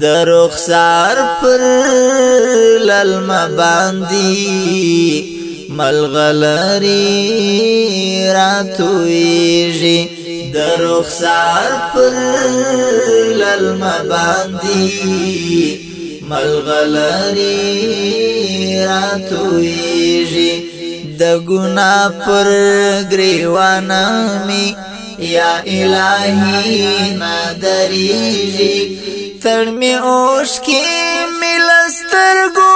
د رخسار پر للم باندې ملغلری راتويږي د رخسار پر للم باندې ملغلری راتويږي د ګنا پر گریوانه می یا الہی نادریږي تړ می اوش کې ملسترګو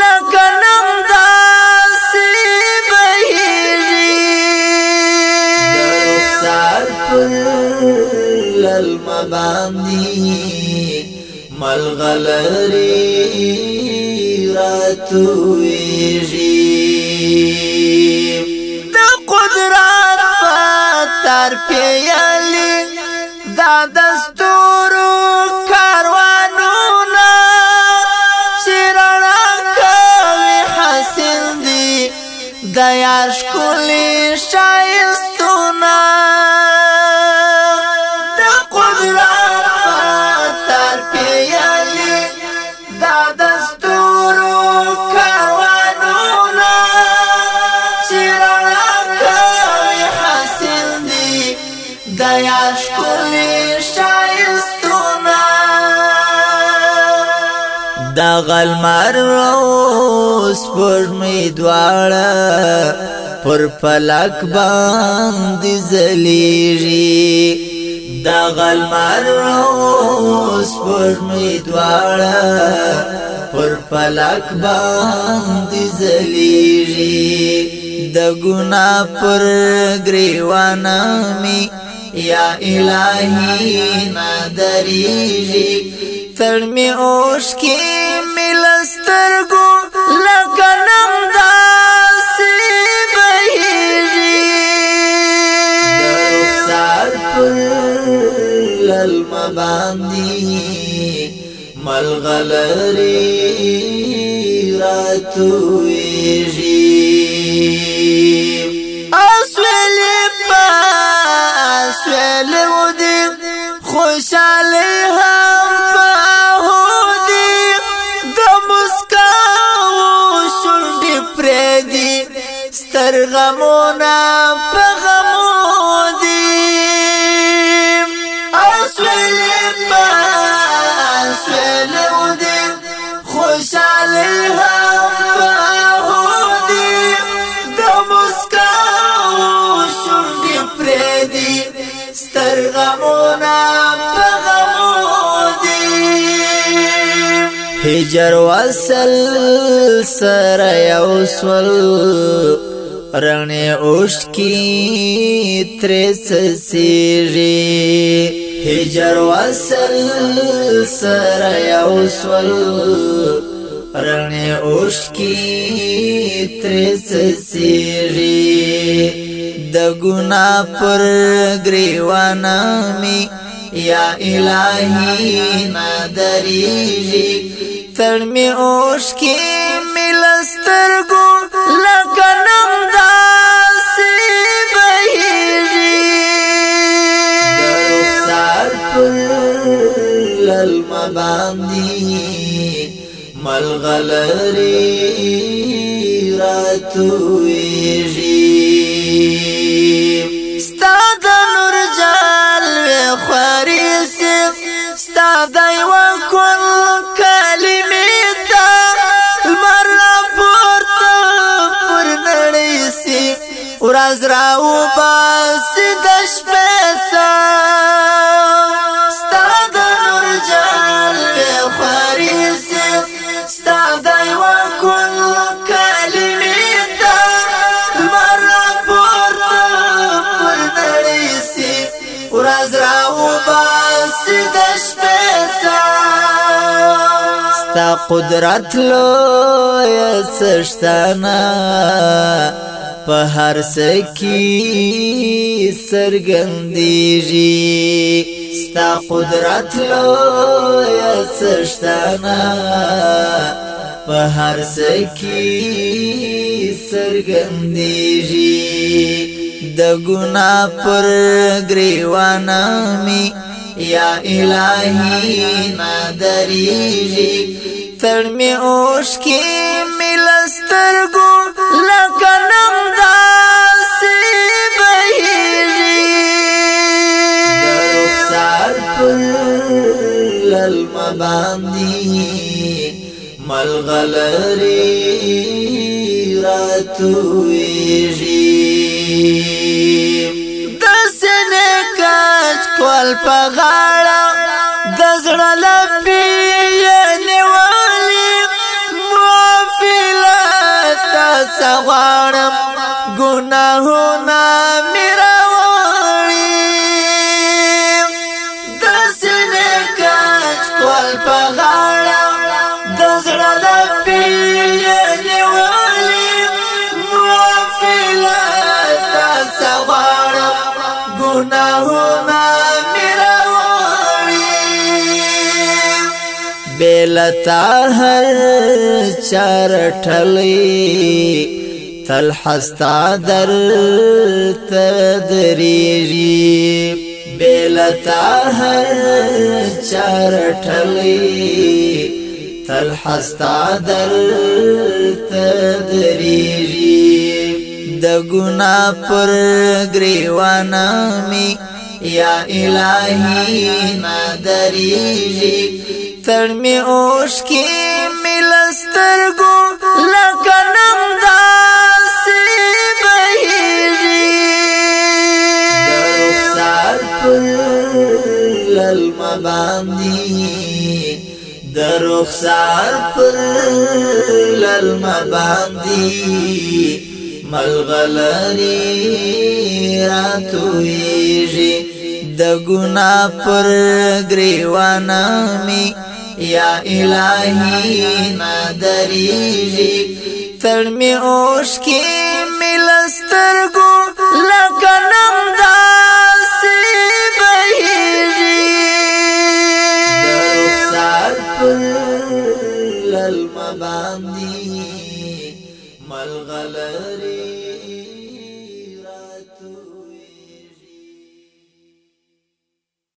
لکنم داسې بهیږي سر پر المباندی ملغلری راتویږي د قدرت په تر پیالي دا دستور دیا شکلی شایستونا دا غلمر روز پر می دوارا پر پلک باندی زلیری دا غلمر روز پر می دوارا پر پلک باندی زلیری د ګنا پر گریوان می یا الہی نادریږي تر می اوش کې ملسترګو لکنم داسې بهیږي سر المباندی ملغلری راتوی ستر غمونا په غمو دي اسویل په اسویل دي خوشاله هم په دي د مسکا شونډې پرې دي ستر غمونا په غمو دي هجر وصل سره یو سول رڼې اوښکې ترې څڅېږي هجر وصل سره یو سول رڼې اوښکې ترې څڅېږي د ګنا پر ګریوانه می یا الہی نادریږي تړمې اوښکې لسترګو لکنم داسې بهیږي سر پر للم باندې ملغلري راتويږي ورځ راو باس د شپې ستاد نور جال په خوري ستاد یو کل کلمې تا مر پورته پر نړۍ سي ورځ راو باس د شپې ستا قدرت لو یا سشتانا په هر سکی سرګندېږي ستا قدرت لوی سشتانا په هر سکی سرګندېږي د ګنا پر گریوانا می یا الہی نادریږي تر می اوش کی ملستر گو لکنم دا سی بهیری درخسار پر للم باندی ملغلری راتویجی دسنه کچ کول پغار غواړم ګناهونه میرا وړي د سینې کچ کول په غاړه د زړه د پیژنې ولي موافلت تاسو غواړم ګناهونه میرا بلتا هر چر ټلې تل حستا در تدریجی بیلتا هر چار ٹھلی تل حستا در تدریجی د گنا پر گریوانا می یا الہی نادریجی تر می اوش کی ملستر گو رخسار پر للم باندی ملغلری راتویجی د گنا پر گریوانا می یا الہی نادریجی تر می اوش کی ملستر گو لکنم داسی بہیجی در اخسار پر کلمه باندې ملغلری